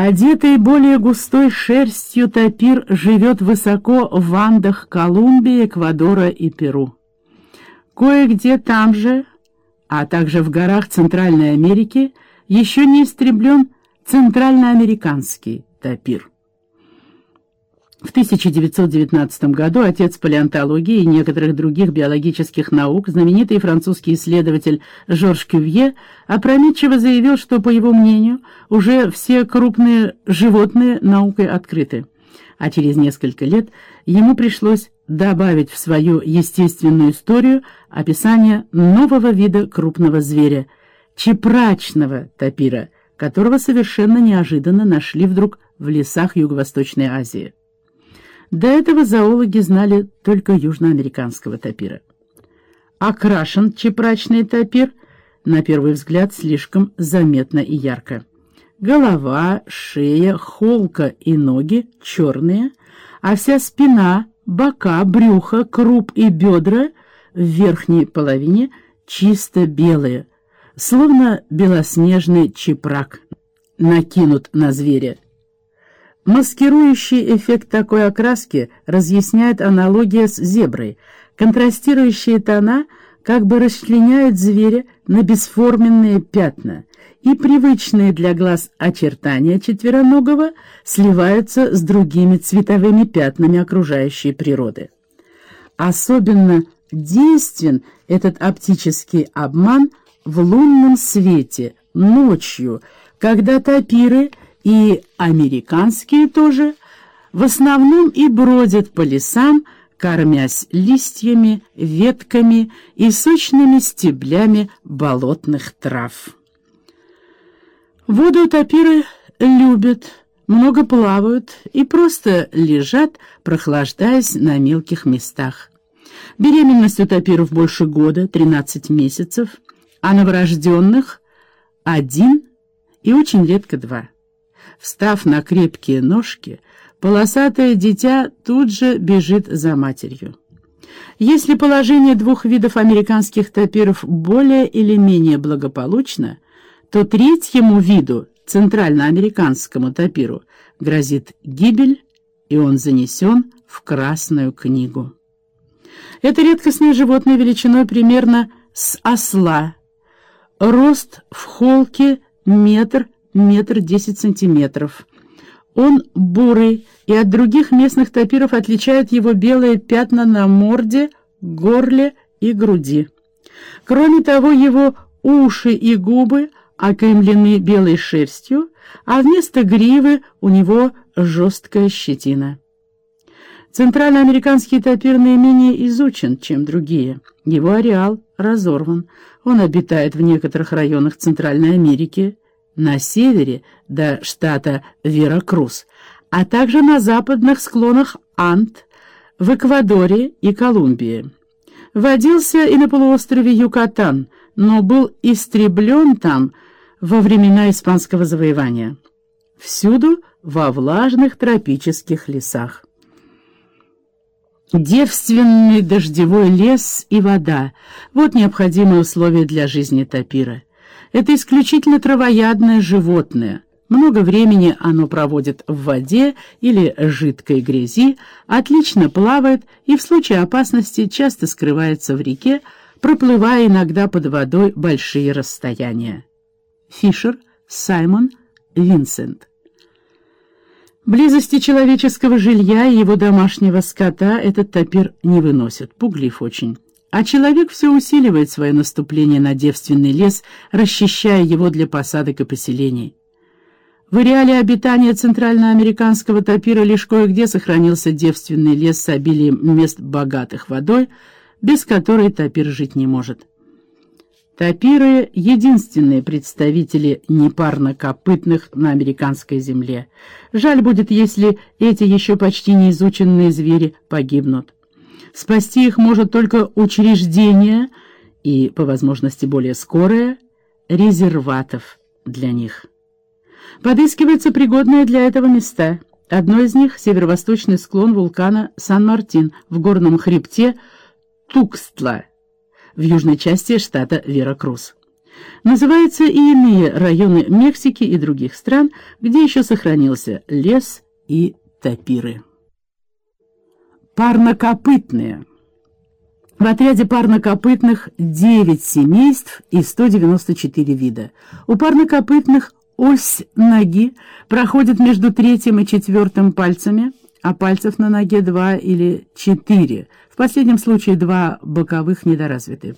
Одетый более густой шерстью тапир живет высоко в Андах Колумбии, Эквадора и Перу. Кое-где там же, а также в горах Центральной Америки, еще не истреблен центральноамериканский тапир. В 1919 году отец палеонтологии и некоторых других биологических наук, знаменитый французский исследователь Жорж Кювье, опрометчиво заявил, что, по его мнению, уже все крупные животные наукой открыты. А через несколько лет ему пришлось добавить в свою естественную историю описание нового вида крупного зверя – чепрачного тапира, которого совершенно неожиданно нашли вдруг в лесах Юго-Восточной Азии. До этого зоологи знали только южноамериканского тапира. Окрашен чепрачный тапир, на первый взгляд, слишком заметно и ярко. Голова, шея, холка и ноги черные, а вся спина, бока, брюхо, круп и бедра в верхней половине чисто белые, словно белоснежный чепрак накинут на зверя. Маскирующий эффект такой окраски разъясняет аналогия с зеброй. Контрастирующие тона как бы расчленяют зверя на бесформенные пятна, и привычные для глаз очертания четвероногого сливаются с другими цветовыми пятнами окружающей природы. Особенно действен этот оптический обман в лунном свете, ночью, когда тапиры – и американские тоже, в основном и бродят по лесам, кормясь листьями, ветками и сочными стеблями болотных трав. Воду тапиры любят, много плавают и просто лежат, прохлаждаясь на мелких местах. Беременность у тапиров больше года, 13 месяцев, а новорожденных – один и очень редко два. Встав на крепкие ножки, полосатое дитя тут же бежит за матерью. Если положение двух видов американских тапиров более или менее благополучно, то третьему виду, центральноамериканскому тапиру, грозит гибель, и он занесен в Красную книгу. Это редкостное животное величиной примерно с осла. Рост в холке метр метр десять сантиметров. Он бурый, и от других местных тапиров отличают его белые пятна на морде, горле и груди. Кроме того, его уши и губы окаймлены белой шерстью, а вместо гривы у него жесткая щетина. Центральноамериканский тапир наименее изучен, чем другие. Его ареал разорван. Он обитает в некоторых районах Центральной Америки, на севере до штата Веракрус, а также на западных склонах Анд, в Эквадоре и Колумбии. Водился и на полуострове Юкатан, но был истреблен там во времена испанского завоевания. Всюду во влажных тропических лесах. Девственный дождевой лес и вода – вот необходимые условия для жизни тапира. Это исключительно травоядное животное. Много времени оно проводит в воде или жидкой грязи, отлично плавает и в случае опасности часто скрывается в реке, проплывая иногда под водой большие расстояния. Фишер, Саймон, Винсент. Близости человеческого жилья и его домашнего скота этот топир не выносит, пуглив очень. А человек все усиливает свое наступление на девственный лес, расчищая его для посадок и поселений. В ареале обитания центральноамериканского тапира лишь кое-где сохранился девственный лес с обилием мест богатых водой, без которой тапир жить не может. Тапиры — единственные представители непарнокопытных на американской земле. Жаль будет, если эти еще почти неизученные звери погибнут. Спасти их может только учреждение и, по возможности более скорое, резерватов для них. Подыскиваются пригодные для этого места. Одно из них — северо-восточный склон вулкана Сан-Мартин в горном хребте Тукстла в южной части штата Веракрус. Называются и иные районы Мексики и других стран, где еще сохранился лес и тапиры. Парнокопытные. В отряде парнокопытных 9 семейств и 194 вида. У парнокопытных ось ноги проходит между третьим и четвертым пальцами, а пальцев на ноге два или четыре. В последнем случае два боковых недоразвиты.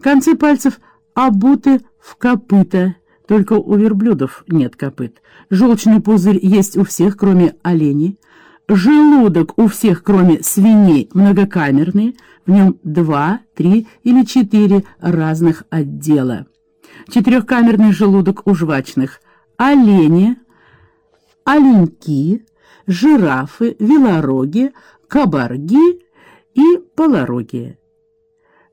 Концы пальцев обуты в копыта, только у верблюдов нет копыт. Желчный пузырь есть у всех, кроме оленей. Желудок у всех, кроме свиней, многокамерный, в нем два, три или четыре разных отдела. Четырехкамерный желудок у жвачных, олени, оленьки, жирафы, велороги, кабарги и полороги.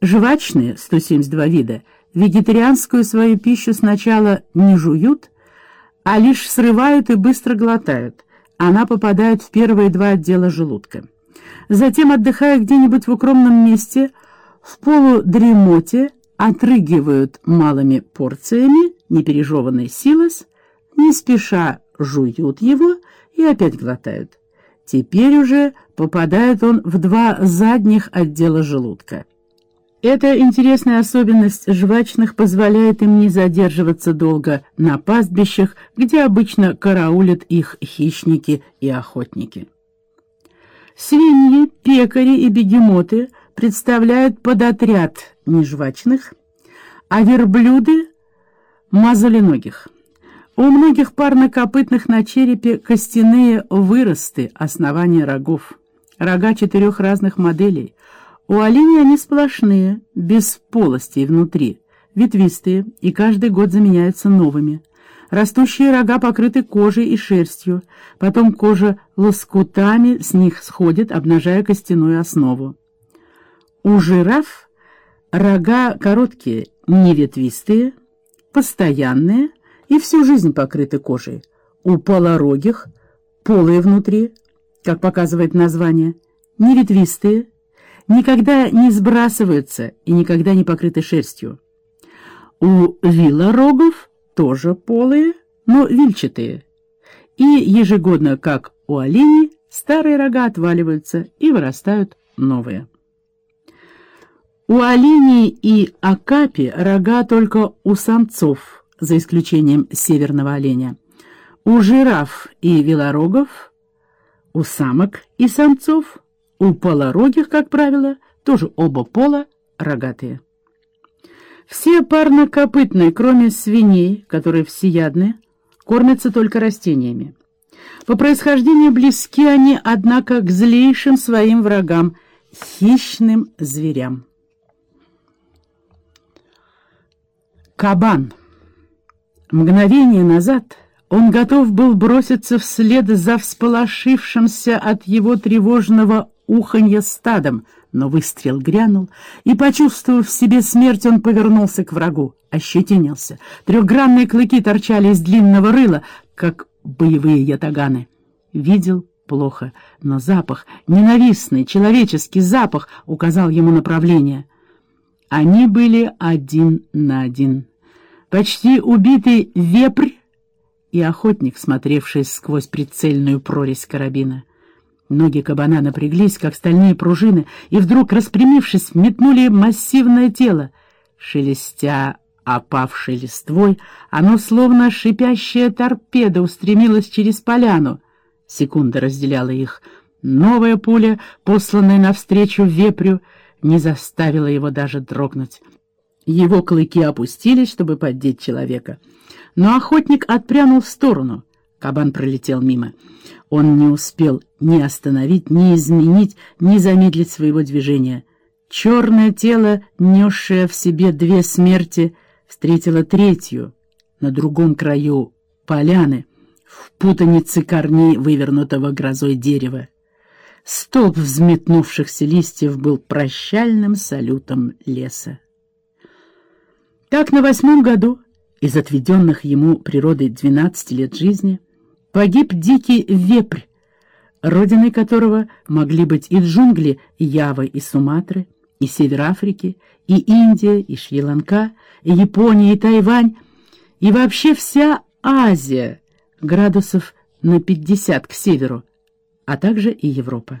Жвачные, 172 вида, вегетарианскую свою пищу сначала не жуют, а лишь срывают и быстро глотают она попадает в первые два отдела желудка. Затем, отдыхая где-нибудь в укромном месте, в полудремоте отрыгивают малыми порциями непережеванный силос, не спеша жуют его и опять глотают. Теперь уже попадает он в два задних отдела желудка. Эта интересная особенность жвачных позволяет им не задерживаться долго на пастбищах, где обычно караулят их хищники и охотники. Свиньи, пекари и бегемоты представляют подотряд нежвачных, а верблюды — мазоленогих. У многих парнокопытных на черепе костяные выросты основания рогов. Рога четырех разных моделей — у оленей они сплошные, без полостей внутри, ветвистые и каждый год заменяются новыми. Растущие рога покрыты кожей и шерстью, потом кожа лоскутами с них сходит, обнажая костяную основу. У жираф рога короткие, неветвистые, постоянные и всю жизнь покрыты кожей. У полорогих полые внутри, как показывает название, неветвистые, никогда не сбрасываются и никогда не покрыты шерстью. У вилорогов тоже полые, но вильчатые. И ежегодно, как у оленей, старые рога отваливаются и вырастают новые. У оленей и акапи рога только у самцов, за исключением северного оленя. У жираф и велорогов, у самок и самцов – у полорогих, как правило, тоже оба пола рогатые. Все парнокопытные, кроме свиней, которые всеядны, кормятся только растениями. По происхождению близки они, однако, к злейшим своим врагам — хищным зверям. Кабан. Мгновение назад он готов был броситься вслед за всполошившимся от его тревожного уханье стадом, но выстрел грянул, и, почувствовав в себе смерть, он повернулся к врагу, ощетинился. Трехгранные клыки торчали из длинного рыла, как боевые ятаганы. Видел плохо, но запах, ненавистный, человеческий запах, указал ему направление. Они были один на один. Почти убитый вепрь и охотник, смотревший сквозь прицельную прорезь карабина. Ноги кабана напряглись, как стальные пружины, и вдруг, распрямившись, метнули массивное тело. Шелестя опавшей листвой, оно, словно шипящая торпеда, устремилось через поляну. Секунда разделяла их. Новая пуля, посланная навстречу вепрю, не заставила его даже дрогнуть. Его клыки опустились, чтобы поддеть человека. Но охотник отпрянул в сторону. Кабан пролетел мимо. Он не успел ни остановить, ни изменить, ни замедлить своего движения. Черное тело, несшее в себе две смерти, встретило третью на другом краю поляны, в путанице корней вывернутого грозой дерева. Столб взметнувшихся листьев был прощальным салютом леса. Так на восьмом году из отведенных ему природой двенадцати лет жизни погиб дикий вепрь, родиной которого могли быть и джунгли Явы и Суматры, и север Африки, и Индия, и Шри-Ланка, и Япония, и Тайвань, и вообще вся Азия, градусов на 50 к северу, а также и Европа.